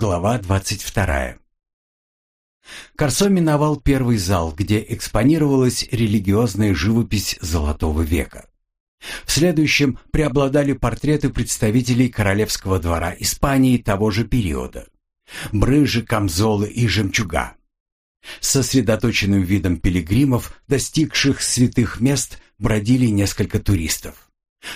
Глава 22. Корсо миновал первый зал, где экспонировалась религиозная живопись Золотого века. В следующем преобладали портреты представителей королевского двора Испании того же периода. Брыжи, камзолы и жемчуга. С сосредоточенным видом пилигримов, достигших святых мест, бродили несколько туристов.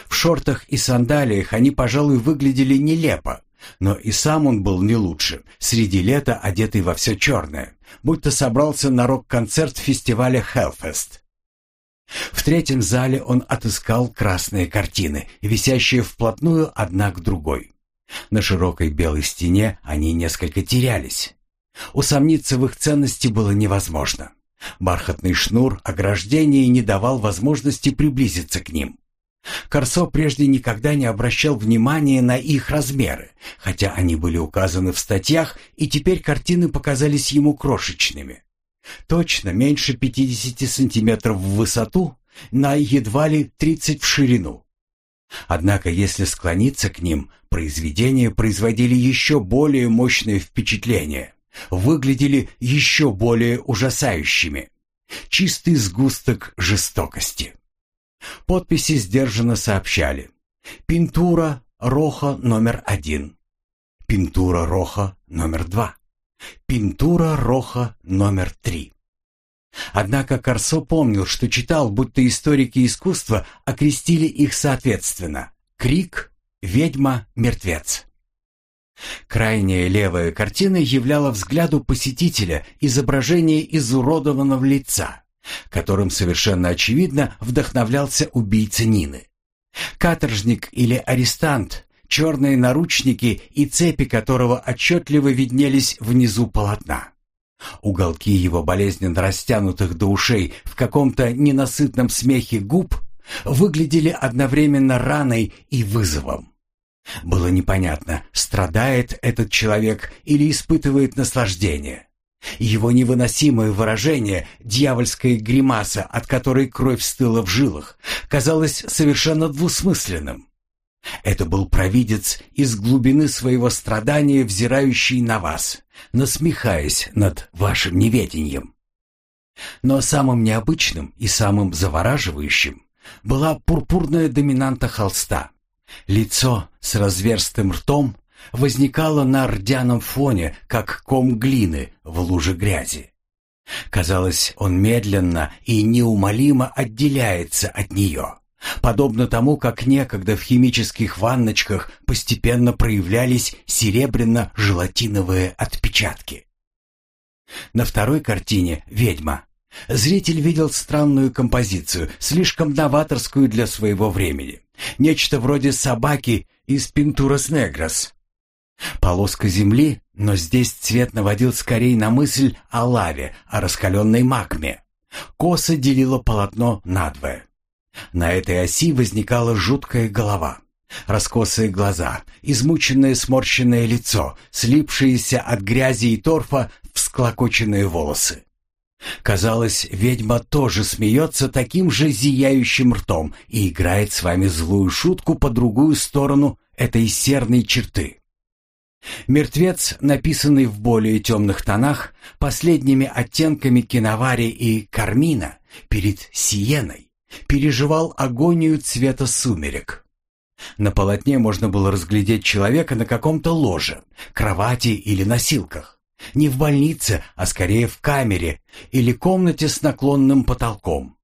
В шортах и сандалиях они, пожалуй, выглядели нелепо, но и сам он был не лучше, среди лета одетый во все черное, будто собрался на рок-концерт фестиваля Hellfest. В третьем зале он отыскал красные картины, висящие вплотную одна к другой. На широкой белой стене они несколько терялись. Усомниться в их ценности было невозможно. Бархатный шнур ограждения не давал возможности приблизиться к ним. Корсо прежде никогда не обращал внимания на их размеры, хотя они были указаны в статьях, и теперь картины показались ему крошечными. Точно меньше 50 сантиметров в высоту, на едва ли 30 в ширину. Однако, если склониться к ним, произведения производили еще более мощное впечатление, выглядели еще более ужасающими. Чистый сгусток жестокости. Подписи сдержанно сообщали. Пинтура Роха номер один. Пинтура Роха номер два. Пинтура Роха номер три. Однако Корсо помнил, что читал, будто историки искусства окрестили их соответственно. Крик, ведьма, мертвец. Крайняя левая картина являла взгляду посетителя изображение изуродованного лица которым совершенно очевидно вдохновлялся убийца Нины. Каторжник или арестант, черные наручники и цепи которого отчетливо виднелись внизу полотна. Уголки его болезненно растянутых до ушей в каком-то ненасытном смехе губ выглядели одновременно раной и вызовом. Было непонятно, страдает этот человек или испытывает наслаждение. Его невыносимое выражение, дьявольская гримаса, от которой кровь стыла в жилах, казалось совершенно двусмысленным. Это был провидец из глубины своего страдания, взирающий на вас, насмехаясь над вашим неведением. Но самым необычным и самым завораживающим была пурпурная доминанта холста. Лицо с разверстым ртом, возникала на рдяном фоне, как ком глины в луже грязи. Казалось, он медленно и неумолимо отделяется от нее, подобно тому, как некогда в химических ванночках постепенно проявлялись серебряно-желатиновые отпечатки. На второй картине «Ведьма» зритель видел странную композицию, слишком новаторскую для своего времени. Нечто вроде собаки из «Пинтурас Негрос», Полоска земли, но здесь цвет наводил скорее на мысль о лаве, о раскаленной магме. Коса делила полотно надвое. На этой оси возникала жуткая голова. Раскосые глаза, измученное сморщенное лицо, слипшиеся от грязи и торфа всклокоченные волосы. Казалось, ведьма тоже смеется таким же зияющим ртом и играет с вами злую шутку по другую сторону этой серной черты. Мертвец, написанный в более темных тонах, последними оттенками киновари и кармина перед сиеной, переживал агонию цвета сумерек. На полотне можно было разглядеть человека на каком-то ложе, кровати или носилках. Не в больнице, а скорее в камере или комнате с наклонным потолком.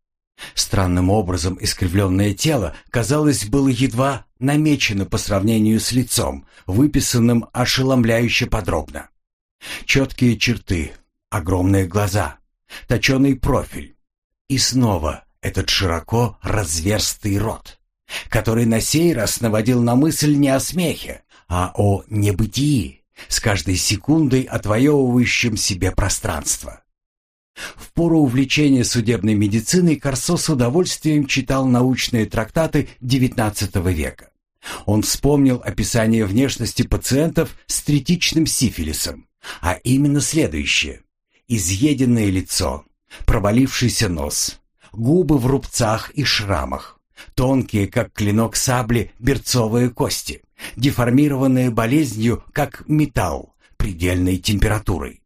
Странным образом искривленное тело, казалось, было едва намечено по сравнению с лицом, выписанным ошеломляюще подробно. Четкие черты, огромные глаза, точеный профиль. И снова этот широко разверстый рот, который на сей раз наводил на мысль не о смехе, а о небытии, с каждой секундой отвоевывающем себе пространство. В пору увлечения судебной медициной Корсо с удовольствием читал научные трактаты XIX века. Он вспомнил описание внешности пациентов с третичным сифилисом, а именно следующее. Изъеденное лицо, провалившийся нос, губы в рубцах и шрамах, тонкие, как клинок сабли, берцовые кости, деформированные болезнью, как металл, предельной температурой.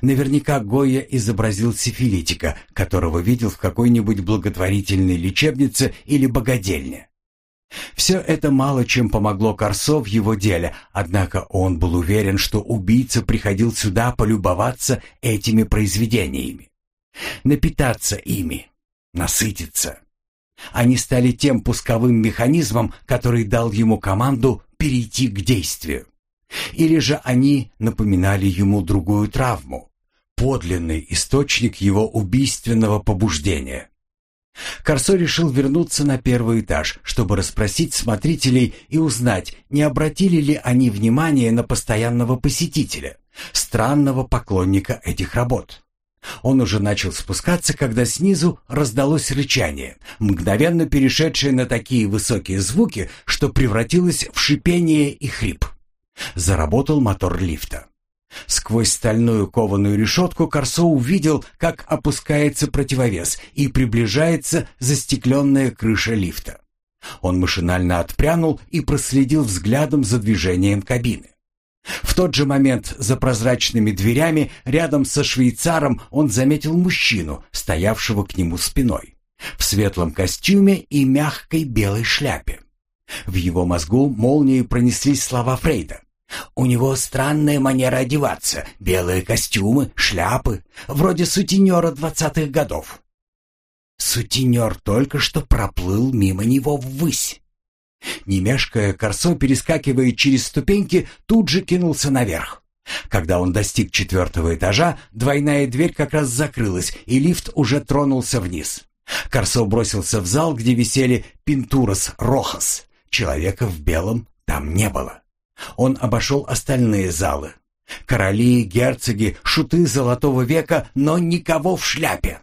Наверняка Гойя изобразил сифилитика, которого видел в какой-нибудь благотворительной лечебнице или богадельне. Все это мало чем помогло Корсо в его деле, однако он был уверен, что убийца приходил сюда полюбоваться этими произведениями, напитаться ими, насытиться. Они стали тем пусковым механизмом, который дал ему команду перейти к действию. Или же они напоминали ему другую травму, подлинный источник его убийственного побуждения. Корсо решил вернуться на первый этаж, чтобы расспросить смотрителей и узнать, не обратили ли они внимания на постоянного посетителя, странного поклонника этих работ. Он уже начал спускаться, когда снизу раздалось рычание, мгновенно перешедшее на такие высокие звуки, что превратилось в шипение и хрип. Заработал мотор лифта. Сквозь стальную кованую решетку Корсо увидел, как опускается противовес и приближается застекленная крыша лифта. Он машинально отпрянул и проследил взглядом за движением кабины. В тот же момент за прозрачными дверями рядом со швейцаром он заметил мужчину, стоявшего к нему спиной, в светлом костюме и мягкой белой шляпе. В его мозгу молнией пронеслись слова Фрейда. У него странная манера одеваться, белые костюмы, шляпы, вроде сутенера двадцатых годов. Сутенер только что проплыл мимо него ввысь. Не мешкая, Корсо, перескакивая через ступеньки, тут же кинулся наверх. Когда он достиг четвертого этажа, двойная дверь как раз закрылась, и лифт уже тронулся вниз. Корсо бросился в зал, где висели «Пинтурас Рохас». Человека в белом там не было. Он обошел остальные залы. Короли, герцоги, шуты золотого века, но никого в шляпе.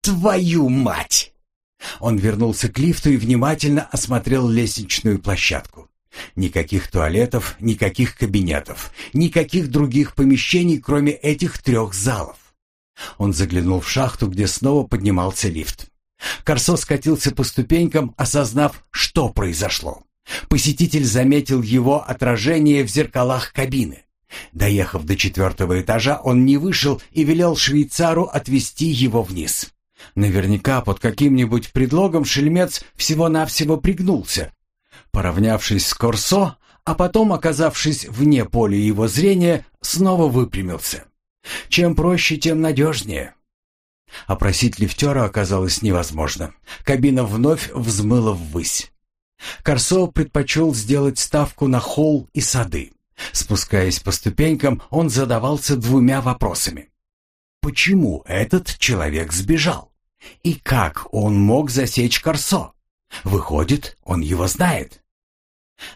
«Твою мать!» Он вернулся к лифту и внимательно осмотрел лестничную площадку. Никаких туалетов, никаких кабинетов, никаких других помещений, кроме этих трех залов. Он заглянул в шахту, где снова поднимался лифт. Корсо скатился по ступенькам, осознав, что произошло. Посетитель заметил его отражение в зеркалах кабины. Доехав до четвертого этажа, он не вышел и велел швейцару отвезти его вниз. Наверняка под каким-нибудь предлогом шельмец всего-навсего пригнулся. Поравнявшись с Корсо, а потом, оказавшись вне поля его зрения, снова выпрямился. Чем проще, тем надежнее. Опросить лифтера оказалось невозможно. Кабина вновь взмыла ввысь. Корсо предпочел сделать ставку на холл и сады. Спускаясь по ступенькам, он задавался двумя вопросами. Почему этот человек сбежал? И как он мог засечь Корсо? Выходит, он его знает.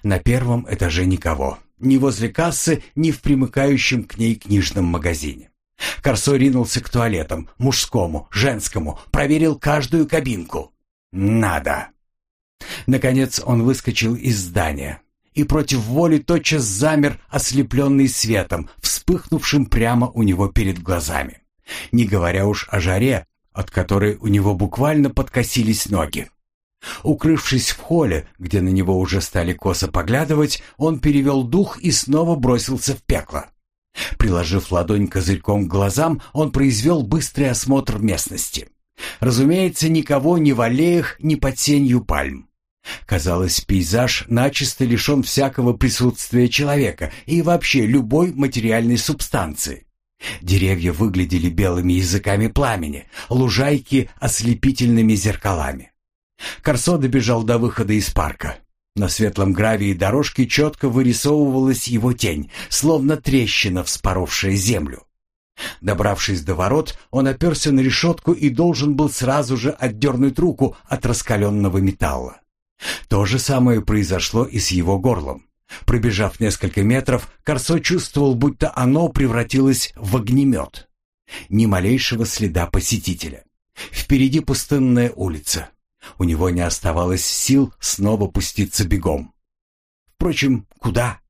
На первом этаже никого. Ни возле кассы, ни в примыкающем к ней книжном магазине. Корсо ринулся к туалетам, мужскому, женскому, проверил каждую кабинку. Надо. Наконец он выскочил из здания и против воли тотчас замер, ослепленный светом, вспыхнувшим прямо у него перед глазами. Не говоря уж о жаре, от которой у него буквально подкосились ноги. Укрывшись в холле, где на него уже стали косо поглядывать, он перевел дух и снова бросился в пекло. Приложив ладонь козырьком к глазам, он произвел быстрый осмотр местности. Разумеется, никого ни в аллеях, ни под сенью пальм. Казалось, пейзаж начисто лишен всякого присутствия человека и вообще любой материальной субстанции. Деревья выглядели белыми языками пламени, лужайки ослепительными зеркалами. Корсо добежал до выхода из парка. На светлом гравии дорожки четко вырисовывалась его тень, словно трещина, вспоровшая землю. Добравшись до ворот, он оперся на решетку и должен был сразу же отдернуть руку от раскаленного металла. То же самое произошло и с его горлом. Пробежав несколько метров, Корсо чувствовал, будто оно превратилось в огнемет. Ни малейшего следа посетителя. Впереди пустынная улица. У него не оставалось сил снова пуститься бегом. Впрочем, куда?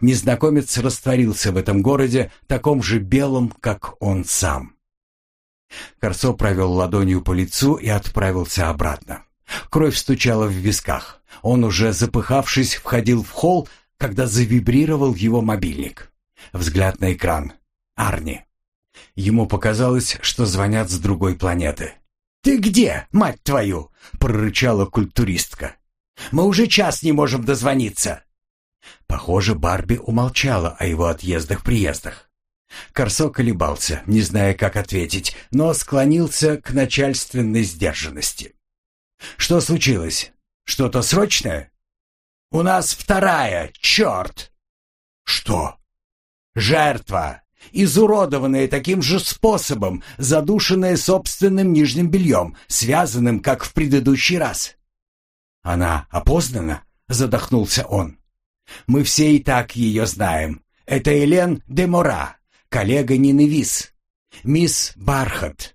Незнакомец растворился в этом городе, таком же белом, как он сам. Корсо провел ладонью по лицу и отправился обратно. Кровь стучала в висках. Он уже запыхавшись входил в холл, когда завибрировал его мобильник. Взгляд на экран. Арни. Ему показалось, что звонят с другой планеты. «Ты где, мать твою?» — прорычала культуристка. «Мы уже час не можем дозвониться». Похоже, Барби умолчала о его отъездах-приездах. Корсо колебался, не зная, как ответить, но склонился к начальственной сдержанности. «Что случилось? Что-то срочное?» «У нас вторая, черт!» «Что?» «Жертва! изуродованная таким же способом, задушенная собственным нижним бельем, связанным, как в предыдущий раз. «Она опознана?» — задохнулся он. «Мы все и так ее знаем. Это Элен де Мора, коллега Нины Вис. Мисс Бархат.